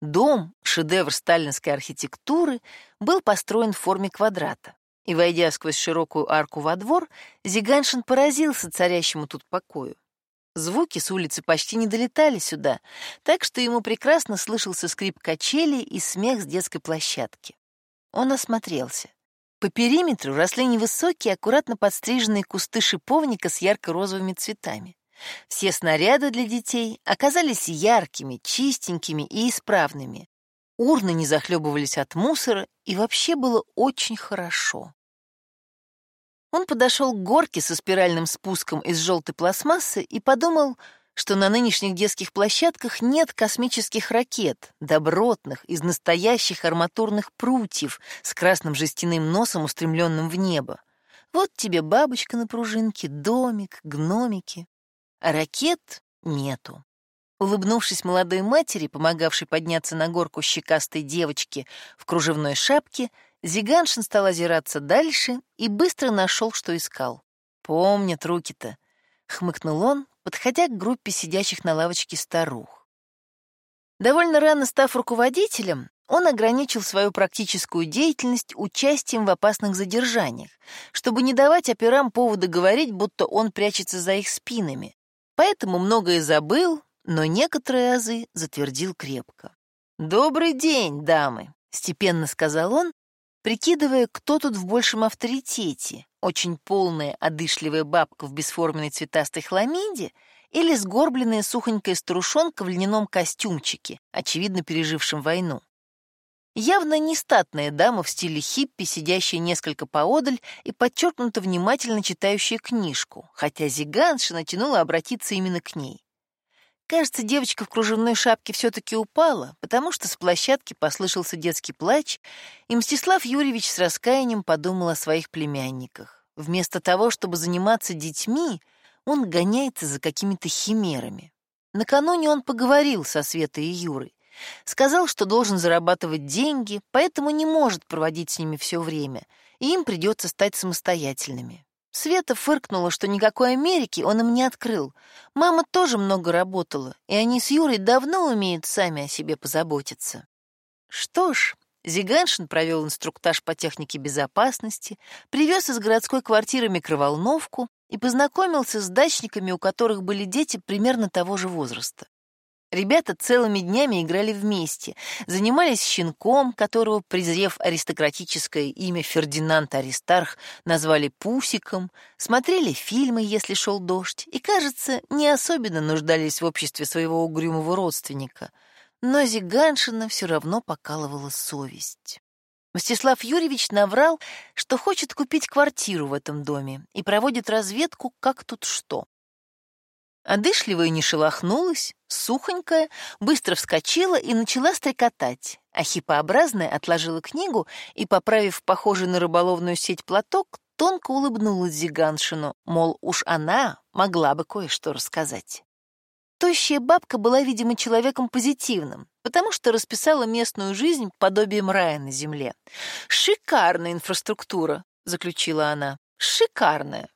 Дом, шедевр сталинской архитектуры, был построен в форме квадрата. И, войдя сквозь широкую арку во двор, Зиганшин поразился царящему тут покою. Звуки с улицы почти не долетали сюда, так что ему прекрасно слышался скрип качелей и смех с детской площадки. Он осмотрелся. По периметру росли невысокие, аккуратно подстриженные кусты шиповника с ярко-розовыми цветами. Все снаряды для детей оказались яркими, чистенькими и исправными. Урны не захлебывались от мусора, и вообще было очень хорошо. Он подошел к горке со спиральным спуском из желтой пластмассы и подумал, что на нынешних детских площадках нет космических ракет, добротных, из настоящих арматурных прутьев с красным жестяным носом, устремленным в небо. Вот тебе бабочка на пружинке, домик, гномики. Ракет нету. Улыбнувшись молодой матери, помогавшей подняться на горку щекастой девочки в кружевной шапке, Зиганшин стал озираться дальше и быстро нашел, что искал. «Помнят руки-то», — хмыкнул он, подходя к группе сидящих на лавочке старух. Довольно рано став руководителем, он ограничил свою практическую деятельность участием в опасных задержаниях, чтобы не давать операм повода говорить, будто он прячется за их спинами. Поэтому многое забыл, но некоторые азы затвердил крепко. «Добрый день, дамы», — степенно сказал он, прикидывая, кто тут в большем авторитете, очень полная, одышливая бабка в бесформенной цветастой хламиде или сгорбленная сухонькая старушонка в льняном костюмчике, очевидно пережившем войну. Явно не статная дама в стиле хиппи, сидящая несколько поодаль и подчеркнуто внимательно читающая книжку, хотя Зиганша натянула обратиться именно к ней. Кажется, девочка в кружевной шапке все-таки упала, потому что с площадки послышался детский плач, и Мстислав Юрьевич с раскаянием подумал о своих племянниках. Вместо того, чтобы заниматься детьми, он гоняется за какими-то химерами. Накануне он поговорил со Светой и Юрой. Сказал, что должен зарабатывать деньги, поэтому не может проводить с ними все время, и им придется стать самостоятельными. Света фыркнула, что никакой Америки он им не открыл. Мама тоже много работала, и они с Юрой давно умеют сами о себе позаботиться. Что ж, Зиганшин провел инструктаж по технике безопасности, привез из городской квартиры микроволновку и познакомился с дачниками, у которых были дети примерно того же возраста. Ребята целыми днями играли вместе, занимались щенком, которого, презрев аристократическое имя Фердинанд Аристарх, назвали Пусиком, смотрели фильмы, если шел дождь, и, кажется, не особенно нуждались в обществе своего угрюмого родственника. Но Зиганшина все равно покалывала совесть. Мстислав Юрьевич наврал, что хочет купить квартиру в этом доме и проводит разведку, как тут что. Одышливая не шелохнулась, сухонькая, быстро вскочила и начала стрекотать, а хипообразная отложила книгу и, поправив похожий на рыболовную сеть платок, тонко улыбнулась Зиганшину, мол, уж она могла бы кое-что рассказать. Тощая бабка была, видимо, человеком позитивным, потому что расписала местную жизнь подобием рая на земле. «Шикарная инфраструктура», — заключила она, — «шикарная».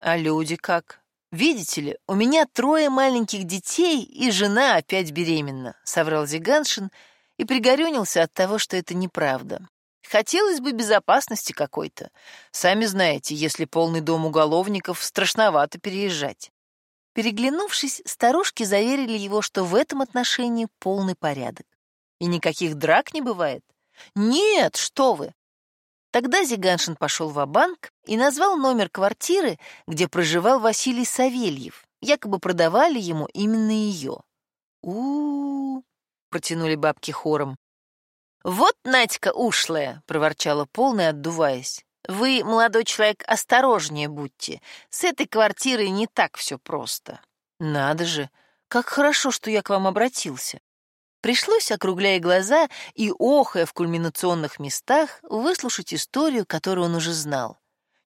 «А люди как?» «Видите ли, у меня трое маленьких детей, и жена опять беременна», — соврал Зиганшин и пригорюнился от того, что это неправда. «Хотелось бы безопасности какой-то. Сами знаете, если полный дом уголовников, страшновато переезжать». Переглянувшись, старушки заверили его, что в этом отношении полный порядок. И никаких драк не бывает. «Нет, что вы! Тогда Зиганшин пошел в банк и назвал номер квартиры, где проживал Василий Савельев. Якобы продавали ему именно ее. у у, протянули бабки хором. «Вот Надька ушлая!» — проворчала полная, отдуваясь. «Вы, молодой человек, осторожнее будьте. С этой квартирой не так все просто». «Надо же! Как хорошо, что я к вам обратился. Пришлось, округляя глаза и охая в кульминационных местах, выслушать историю, которую он уже знал.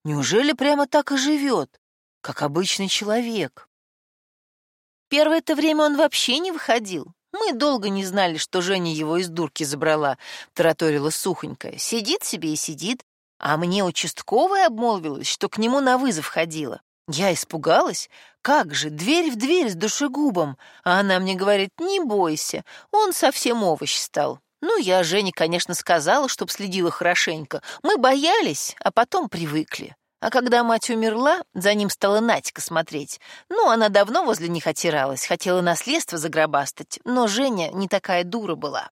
Неужели прямо так и живет, как обычный человек? Первое-то время он вообще не выходил. Мы долго не знали, что Женя его из дурки забрала, тараторила сухонькая. Сидит себе и сидит, а мне участковая обмолвилась, что к нему на вызов ходила. Я испугалась. Как же, дверь в дверь с душегубом. А она мне говорит, не бойся, он совсем овощ стал. Ну, я Жене, конечно, сказала, чтоб следила хорошенько. Мы боялись, а потом привыкли. А когда мать умерла, за ним стала Надька смотреть. Ну, она давно возле них отиралась, хотела наследство загробастать, но Женя не такая дура была.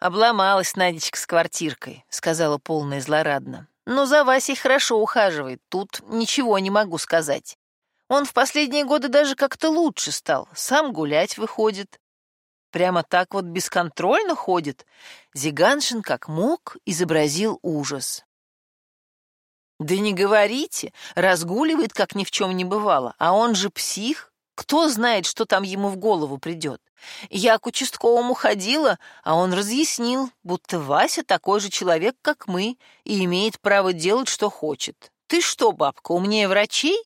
«Обломалась Надечка с квартиркой», — сказала полная злорадно. «Но за Васей хорошо ухаживает, тут ничего не могу сказать. Он в последние годы даже как-то лучше стал, сам гулять выходит. Прямо так вот бесконтрольно ходит». Зиганшин как мог изобразил ужас. Да не говорите, разгуливает, как ни в чем не бывало, а он же псих. Кто знает, что там ему в голову придет. Я к участковому ходила, а он разъяснил, будто Вася такой же человек, как мы, и имеет право делать, что хочет. Ты что, бабка, умнее врачей?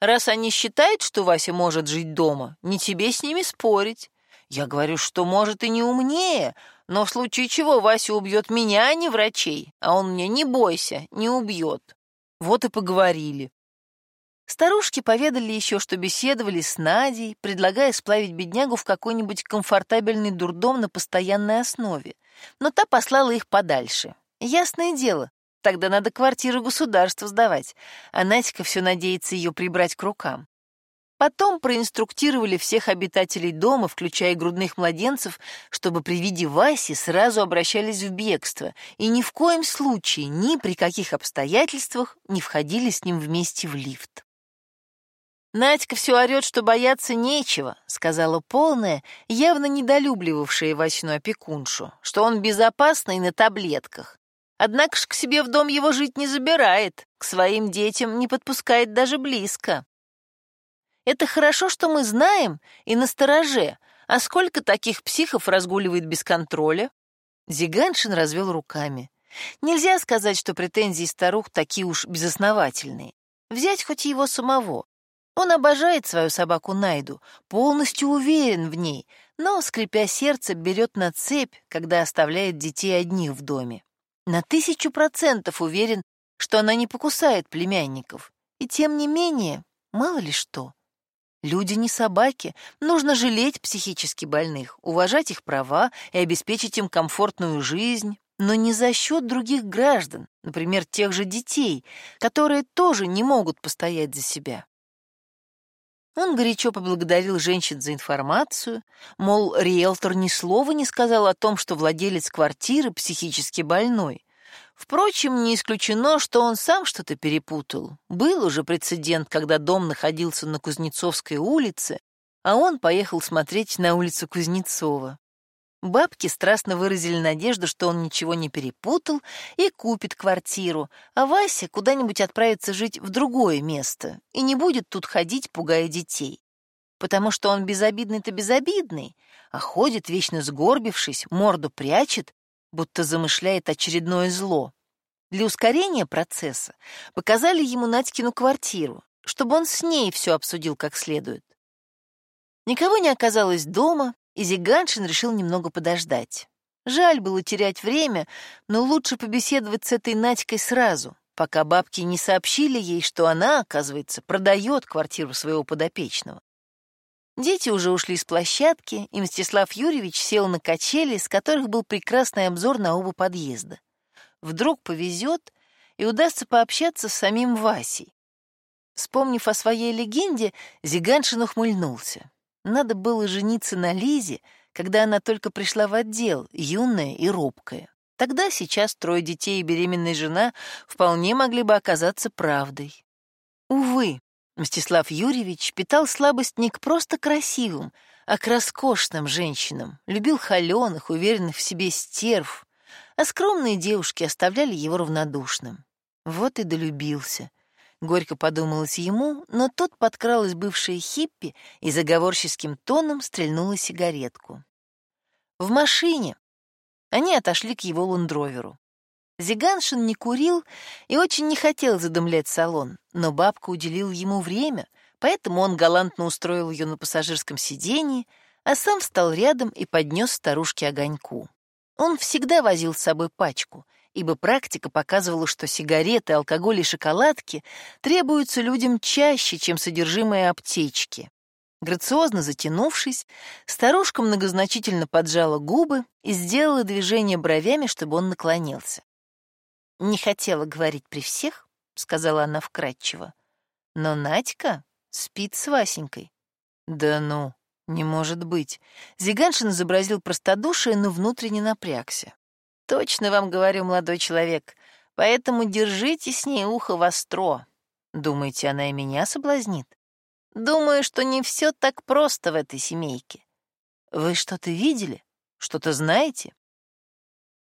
Раз они считают, что Вася может жить дома, не тебе с ними спорить. Я говорю, что может и не умнее, но в случае чего Вася убьет меня, а не врачей, а он мне не бойся, не убьет. Вот и поговорили. Старушки поведали еще, что беседовали с Надей, предлагая сплавить беднягу в какой-нибудь комфортабельный дурдом на постоянной основе. Но та послала их подальше. Ясное дело, тогда надо квартиру государству сдавать, а Надька все надеется ее прибрать к рукам. Потом проинструктировали всех обитателей дома, включая грудных младенцев, чтобы при виде Васи сразу обращались в бегство и ни в коем случае, ни при каких обстоятельствах не входили с ним вместе в лифт. «Надька все орет, что бояться нечего», — сказала полная, явно недолюбливавшая Васину опекуншу, что он безопасный на таблетках. Однако ж к себе в дом его жить не забирает, к своим детям не подпускает даже близко. Это хорошо, что мы знаем и настороже. А сколько таких психов разгуливает без контроля? Зиганшин развел руками. Нельзя сказать, что претензии старух такие уж безосновательные. Взять хоть его самого. Он обожает свою собаку Найду, полностью уверен в ней, но, скрипя сердце, берет на цепь, когда оставляет детей одних в доме. На тысячу процентов уверен, что она не покусает племянников. И тем не менее, мало ли что. Люди не собаки, нужно жалеть психически больных, уважать их права и обеспечить им комфортную жизнь, но не за счет других граждан, например, тех же детей, которые тоже не могут постоять за себя. Он горячо поблагодарил женщин за информацию, мол, риэлтор ни слова не сказал о том, что владелец квартиры психически больной, Впрочем, не исключено, что он сам что-то перепутал. Был уже прецедент, когда дом находился на Кузнецовской улице, а он поехал смотреть на улицу Кузнецова. Бабки страстно выразили надежду, что он ничего не перепутал и купит квартиру, а Вася куда-нибудь отправится жить в другое место и не будет тут ходить, пугая детей. Потому что он безобидный-то безобидный, а ходит вечно сгорбившись, морду прячет будто замышляет очередное зло. Для ускорения процесса показали ему Надькину квартиру, чтобы он с ней все обсудил как следует. Никого не оказалось дома, и Зиганшин решил немного подождать. Жаль было терять время, но лучше побеседовать с этой Надькой сразу, пока бабки не сообщили ей, что она, оказывается, продает квартиру своего подопечного. Дети уже ушли с площадки, и Мстислав Юрьевич сел на качели, с которых был прекрасный обзор на оба подъезда. Вдруг повезет, и удастся пообщаться с самим Васей. Вспомнив о своей легенде, Зиганшин ухмыльнулся. Надо было жениться на Лизе, когда она только пришла в отдел, юная и робкая. Тогда сейчас трое детей и беременная жена вполне могли бы оказаться правдой. Увы, Мстислав Юрьевич питал слабость не к просто красивым, а к роскошным женщинам, любил холеных, уверенных в себе стерв, а скромные девушки оставляли его равнодушным. Вот и долюбился. Горько подумалось ему, но тут подкралась бывшая хиппи и заговорческим тоном стрельнула сигаретку. В машине они отошли к его ландроверу. Зиганшин не курил и очень не хотел задымлять салон, но бабка уделил ему время, поэтому он галантно устроил ее на пассажирском сиденье, а сам встал рядом и поднес старушке огоньку. Он всегда возил с собой пачку, ибо практика показывала, что сигареты, алкоголь и шоколадки требуются людям чаще, чем содержимое аптечки. Грациозно затянувшись, старушка многозначительно поджала губы и сделала движение бровями, чтобы он наклонился. «Не хотела говорить при всех», — сказала она вкратчиво, «но Надька спит с Васенькой». «Да ну, не может быть». Зиганшин изобразил простодушие, но внутренне напрягся. «Точно вам говорю, молодой человек, поэтому держите с ней ухо востро. Думаете, она и меня соблазнит?» Думаю, что не все так просто в этой семейке. Вы что-то видели? Что-то знаете?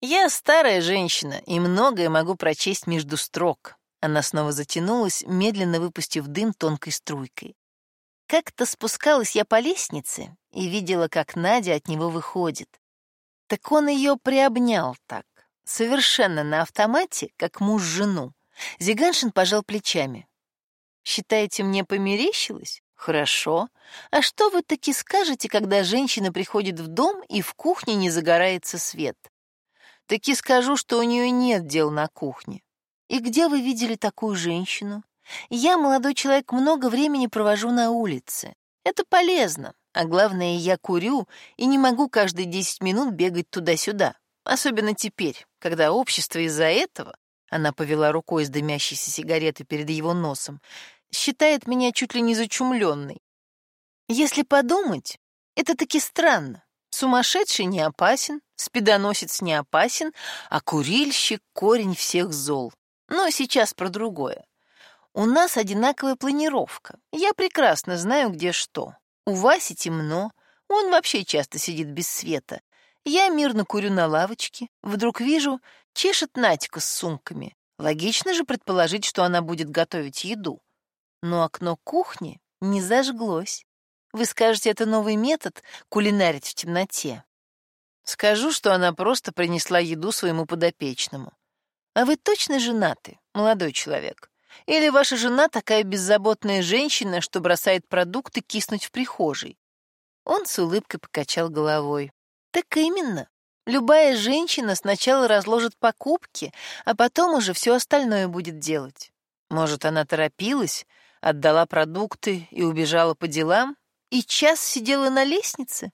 Я старая женщина и многое могу прочесть между строк. Она снова затянулась, медленно выпустив дым тонкой струйкой. Как-то спускалась я по лестнице и видела, как Надя от него выходит. Так он ее приобнял так, совершенно на автомате, как муж жену. Зиганшин пожал плечами. Считаете, мне померещилось? Хорошо. А что вы таки скажете, когда женщина приходит в дом и в кухне не загорается свет? Таки скажу, что у нее нет дел на кухне. И где вы видели такую женщину? Я, молодой человек, много времени провожу на улице. Это полезно. А главное, я курю и не могу каждые десять минут бегать туда-сюда. Особенно теперь, когда общество из-за этого она повела рукой с дымящейся сигаретой перед его носом. «Считает меня чуть ли не зачумленной. Если подумать, это таки странно. Сумасшедший не опасен, спидоносец не опасен, а курильщик — корень всех зол. Но сейчас про другое. У нас одинаковая планировка. Я прекрасно знаю, где что. У Васи темно, он вообще часто сидит без света. Я мирно курю на лавочке, вдруг вижу, чешет Натика с сумками. Логично же предположить, что она будет готовить еду. Но окно кухни не зажглось. Вы скажете, это новый метод — кулинарить в темноте. Скажу, что она просто принесла еду своему подопечному. А вы точно женаты, молодой человек? Или ваша жена такая беззаботная женщина, что бросает продукты киснуть в прихожей? Он с улыбкой покачал головой. Так именно. Любая женщина сначала разложит покупки, а потом уже все остальное будет делать. Может, она торопилась, отдала продукты и убежала по делам, и час сидела на лестнице?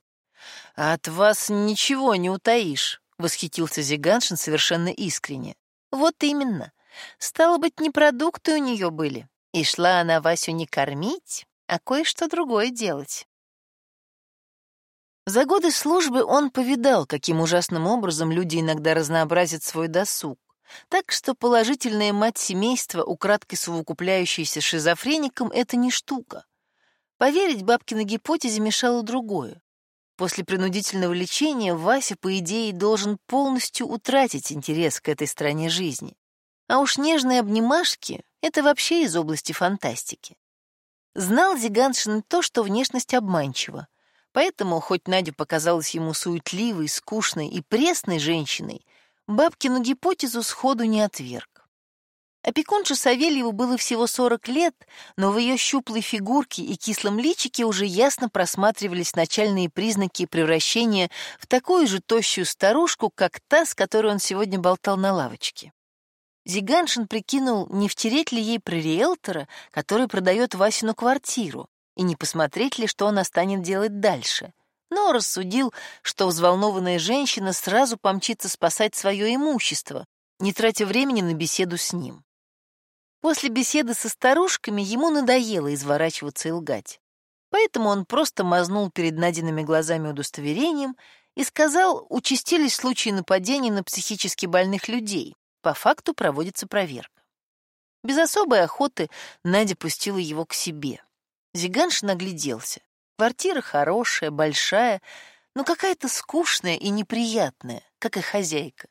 А от вас ничего не утаишь, — восхитился Зиганшин совершенно искренне. Вот именно. Стало быть, не продукты у нее были, и шла она Васю не кормить, а кое-что другое делать. За годы службы он повидал, каким ужасным образом люди иногда разнообразят свой досуг. Так что положительная мать семейства, украдкой совокупляющаяся шизофреником, — это не штука. Поверить бабкиной гипотезе мешало другое. После принудительного лечения Вася, по идее, должен полностью утратить интерес к этой стороне жизни. А уж нежные обнимашки — это вообще из области фантастики. Знал Зиганшин то, что внешность обманчива, Поэтому, хоть Надя показалась ему суетливой, скучной и пресной женщиной, бабкину гипотезу сходу не отверг. Опекунше Савельеву было всего 40 лет, но в ее щуплой фигурке и кислом личике уже ясно просматривались начальные признаки превращения в такую же тощую старушку, как та, с которой он сегодня болтал на лавочке. Зиганшин прикинул, не втереть ли ей про риэлтора, который продает Васину квартиру, и не посмотреть ли, что она станет делать дальше. Но рассудил, что взволнованная женщина сразу помчится спасать свое имущество, не тратя времени на беседу с ним. После беседы со старушками ему надоело изворачиваться и лгать. Поэтому он просто мазнул перед Надиными глазами удостоверением и сказал, участились случаи нападений на психически больных людей. По факту проводится проверка. Без особой охоты Надя пустила его к себе. Зиганшин огляделся. Квартира хорошая, большая, но какая-то скучная и неприятная, как и хозяйка.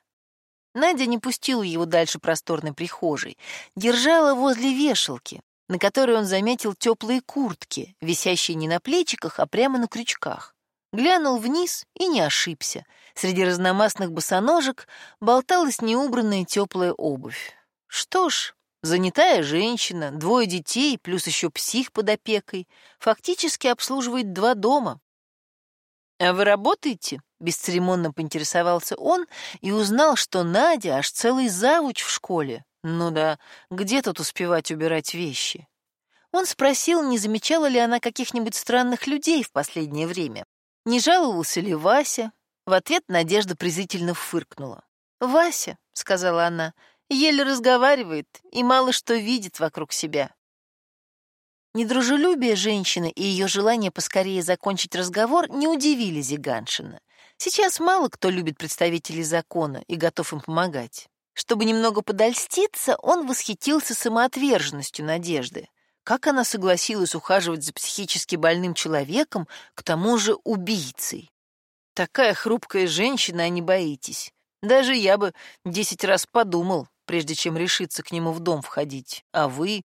Надя не пустила его дальше просторной прихожей, держала возле вешалки, на которой он заметил теплые куртки, висящие не на плечиках, а прямо на крючках. Глянул вниз и не ошибся. Среди разномастных босоножек болталась неубранная теплая обувь. Что ж, Занятая женщина, двое детей, плюс еще псих под опекой, фактически обслуживает два дома. «А вы работаете?» — Бесцеремонно поинтересовался он и узнал, что Надя аж целый завуч в школе. Ну да, где тут успевать убирать вещи? Он спросил, не замечала ли она каких-нибудь странных людей в последнее время. Не жаловался ли Вася? В ответ Надежда презрительно фыркнула. «Вася», — сказала она, — «еле разговаривает и мало что видит вокруг себя». Недружелюбие женщины и ее желание поскорее закончить разговор не удивили Зиганшина. Сейчас мало кто любит представителей закона и готов им помогать. Чтобы немного подольститься, он восхитился самоотверженностью Надежды. Как она согласилась ухаживать за психически больным человеком, к тому же убийцей? Такая хрупкая женщина, а не боитесь. Даже я бы десять раз подумал, прежде чем решиться к нему в дом входить. А вы...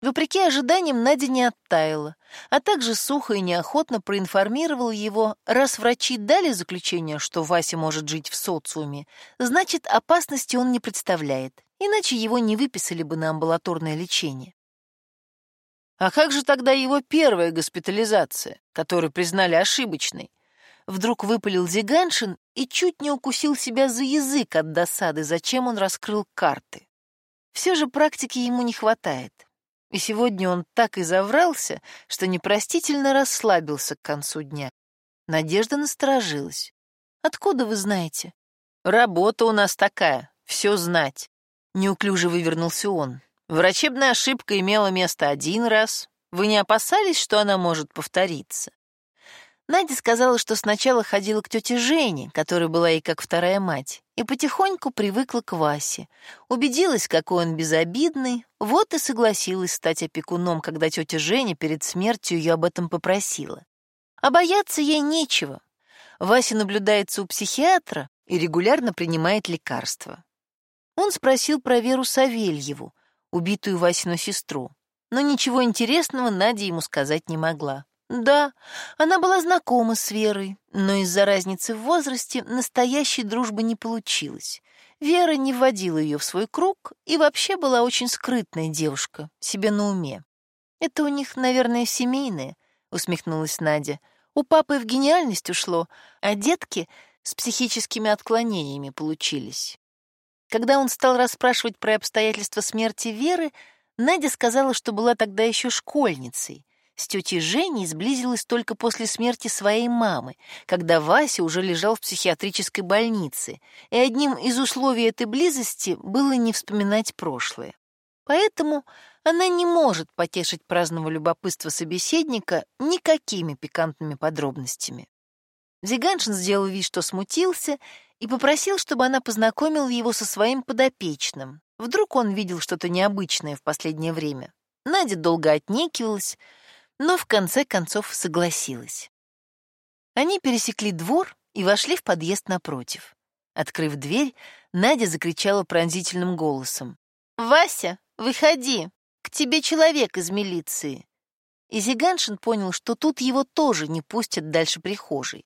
Вопреки ожиданиям, Надя не оттаяла, а также сухо и неохотно проинформировал его, раз врачи дали заключение, что Вася может жить в социуме, значит, опасности он не представляет, иначе его не выписали бы на амбулаторное лечение. А как же тогда его первая госпитализация, которую признали ошибочной? Вдруг выпалил Зиганшин и чуть не укусил себя за язык от досады, зачем он раскрыл карты. Все же практики ему не хватает. И сегодня он так и заврался, что непростительно расслабился к концу дня. Надежда насторожилась. «Откуда вы знаете?» «Работа у нас такая, все знать», — неуклюже вывернулся он. «Врачебная ошибка имела место один раз. Вы не опасались, что она может повториться?» Надя сказала, что сначала ходила к тете Жене, которая была ей как вторая мать, и потихоньку привыкла к Васе. Убедилась, какой он безобидный, вот и согласилась стать опекуном, когда тетя Женя перед смертью ее об этом попросила. А бояться ей нечего. Вася наблюдается у психиатра и регулярно принимает лекарства. Он спросил про Веру Савельеву, убитую Васину сестру, но ничего интересного Надя ему сказать не могла. Да, она была знакома с Верой, но из-за разницы в возрасте настоящей дружбы не получилось. Вера не вводила ее в свой круг и вообще была очень скрытная девушка, себе на уме. «Это у них, наверное, семейное», — усмехнулась Надя. «У папы в гениальность ушло, а детки с психическими отклонениями получились». Когда он стал расспрашивать про обстоятельства смерти Веры, Надя сказала, что была тогда еще школьницей, с тетей Женей сблизилась только после смерти своей мамы, когда Вася уже лежал в психиатрической больнице, и одним из условий этой близости было не вспоминать прошлое. Поэтому она не может потешить праздного любопытства собеседника никакими пикантными подробностями. Зиганшин сделал вид, что смутился, и попросил, чтобы она познакомила его со своим подопечным. Вдруг он видел что-то необычное в последнее время. Надя долго отнекивалась, но в конце концов согласилась. Они пересекли двор и вошли в подъезд напротив. Открыв дверь, Надя закричала пронзительным голосом. «Вася, выходи! К тебе человек из милиции!» И Зиганшин понял, что тут его тоже не пустят дальше прихожей.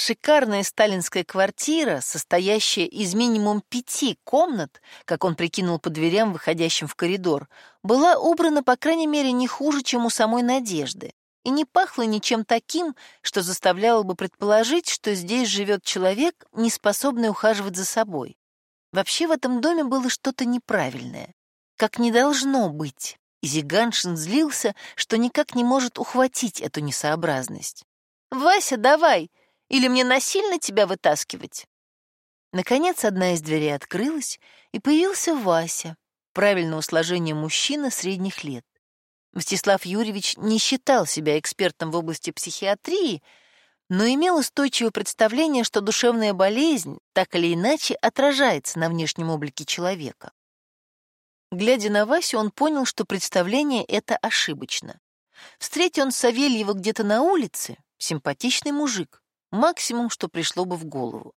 Шикарная сталинская квартира, состоящая из минимум пяти комнат, как он прикинул по дверям, выходящим в коридор, была убрана, по крайней мере, не хуже, чем у самой Надежды, и не пахла ничем таким, что заставляло бы предположить, что здесь живет человек, не способный ухаживать за собой. Вообще в этом доме было что-то неправильное, как не должно быть, и Зиганшин злился, что никак не может ухватить эту несообразность. «Вася, давай!» Или мне насильно тебя вытаскивать?» Наконец одна из дверей открылась, и появился Вася, правильного сложения мужчина средних лет. Мстислав Юрьевич не считал себя экспертом в области психиатрии, но имел устойчивое представление, что душевная болезнь так или иначе отражается на внешнем облике человека. Глядя на Васю, он понял, что представление это ошибочно. Встретил он Савельева где-то на улице, симпатичный мужик, Максимум, что пришло бы в голову.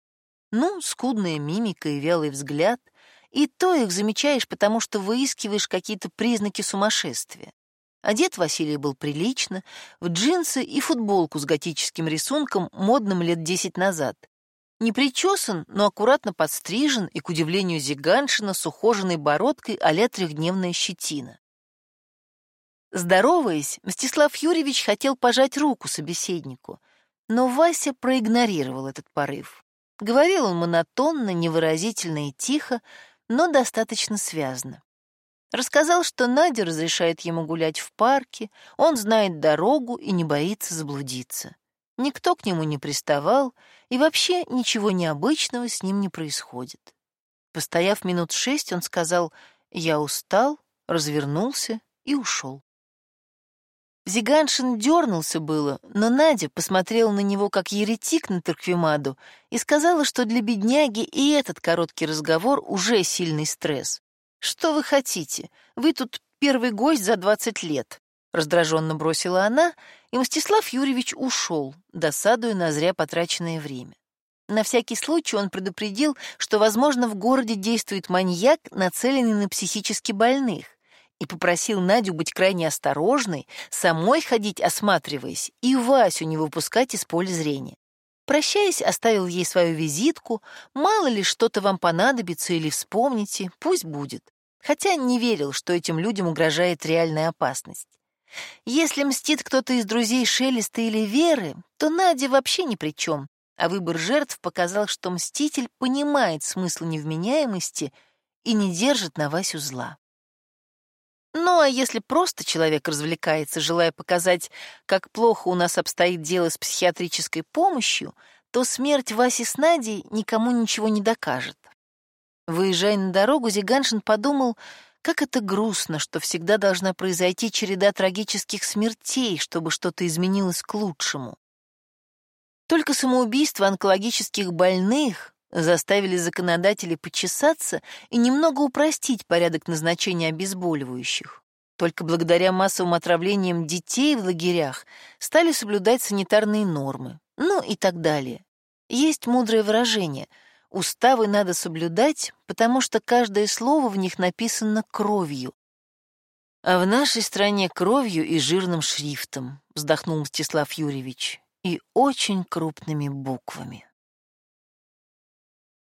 Ну, скудная мимика и вялый взгляд, и то их замечаешь, потому что выискиваешь какие-то признаки сумасшествия. Одет Василий был прилично, в джинсы и футболку с готическим рисунком, модным лет десять назад. Не причесан, но аккуратно подстрижен и, к удивлению Зиганшина, с ухоженной бородкой а трехдневная щетина. Здороваясь, Мстислав Юрьевич хотел пожать руку собеседнику — Но Вася проигнорировал этот порыв. Говорил он монотонно, невыразительно и тихо, но достаточно связно. Рассказал, что Надя разрешает ему гулять в парке, он знает дорогу и не боится заблудиться. Никто к нему не приставал, и вообще ничего необычного с ним не происходит. Постояв минут шесть, он сказал «Я устал», развернулся и ушел. Зиганшин дернулся было, но Надя посмотрела на него как еретик на Тарквимаду и сказала, что для бедняги и этот короткий разговор уже сильный стресс. «Что вы хотите? Вы тут первый гость за двадцать лет», — раздраженно бросила она, и Мстислав Юрьевич ушел, досадуя на зря потраченное время. На всякий случай он предупредил, что, возможно, в городе действует маньяк, нацеленный на психически больных, и попросил Надю быть крайне осторожной, самой ходить осматриваясь и Васю не выпускать из поля зрения. Прощаясь, оставил ей свою визитку, мало ли что-то вам понадобится или вспомните, пусть будет. Хотя не верил, что этим людям угрожает реальная опасность. Если мстит кто-то из друзей Шелеста или Веры, то Надя вообще ни при чем, а выбор жертв показал, что мститель понимает смысл невменяемости и не держит на Васю зла. Ну а если просто человек развлекается, желая показать, как плохо у нас обстоит дело с психиатрической помощью, то смерть Васи с Надей никому ничего не докажет. Выезжая на дорогу, Зиганшин подумал, как это грустно, что всегда должна произойти череда трагических смертей, чтобы что-то изменилось к лучшему. Только самоубийство онкологических больных заставили законодателей почесаться и немного упростить порядок назначения обезболивающих. Только благодаря массовым отравлениям детей в лагерях стали соблюдать санитарные нормы, ну и так далее. Есть мудрое выражение — уставы надо соблюдать, потому что каждое слово в них написано кровью. А в нашей стране кровью и жирным шрифтом, вздохнул Мстислав Юрьевич, и очень крупными буквами.